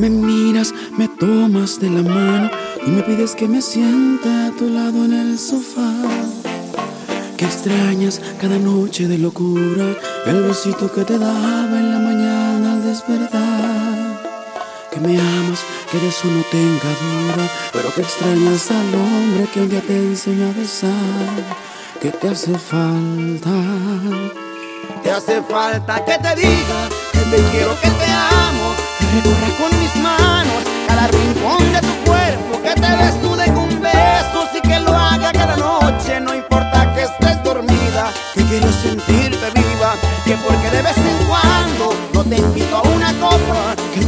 Me miras, me tomas de la mano y me pides que me siente a tu lado en el sofá. Que extrañas cada noche de locura, el besito que te daba en la mañana al despertar. Que me amas, que de eso no tenga duda, pero que extrañas al hombre que un día te enseñó a besar. Que te hace falta. Te hace falta que te diga que te quiero, que te amo, que recorra con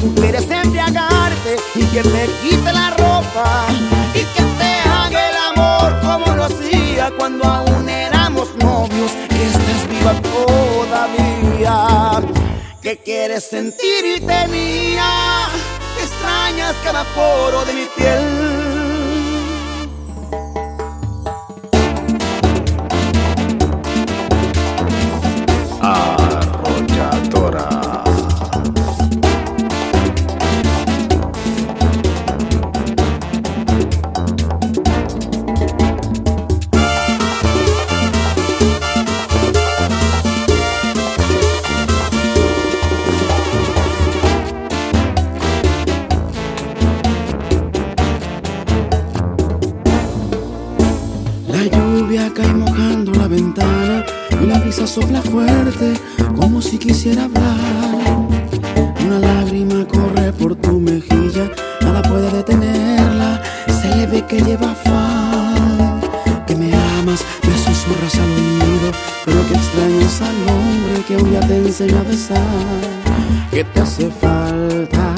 tú quieres embriagarte y que me quite la ropa y que te haga el amor como lo hacía cuando aún éramos novios, estás viva todavía, que quieres sentirte mía, que extrañas cada poro de mi piel. Lluvia cae mojando la ventana y la brisa sopla fuerte como si quisiera hablar. Una lágrima corre por tu mejilla, nada puede detenerla, se le ve que lleva afán. Que me amas, me susurras al oído, pero que extrañas al hombre que un día te enseñó a besar. Que te hace falta.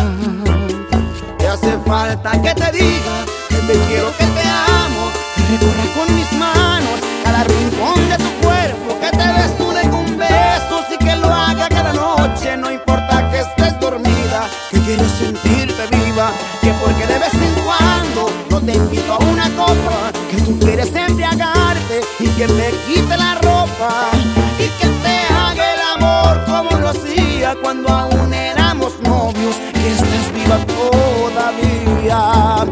Te hace falta que te diga que te quiero, que te amo, que recorra con mis manos quiero sentirte viva, que porque de vez en cuando no te invito a una copa, que tú quieres embriagarte y que me quite la ropa y que te haga el amor como lo hacía cuando aún éramos novios, que estás viva todavía,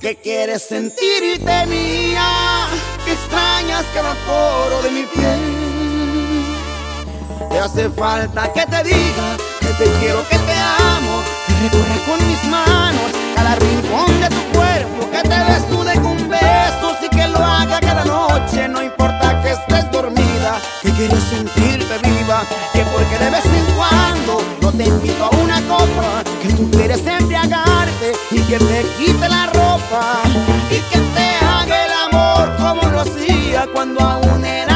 que quieres sentirte mía, que extrañas cada poro de mi piel. Te hace falta que te diga que te quiero, que te recorra con mis manos cada rincón de tu cuerpo, que te desnude con besos y que lo haga cada noche, no importa que estés dormida, que quiero sentirte viva, que porque de vez en cuando no te invito a una copa, que tú quieres embriagarte y que me quite la ropa y que te haga el amor como lo hacía cuando aún éramos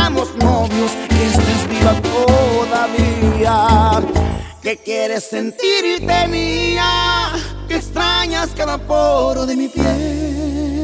que quieres sentirte mía, que extrañas cada poro de mi piel.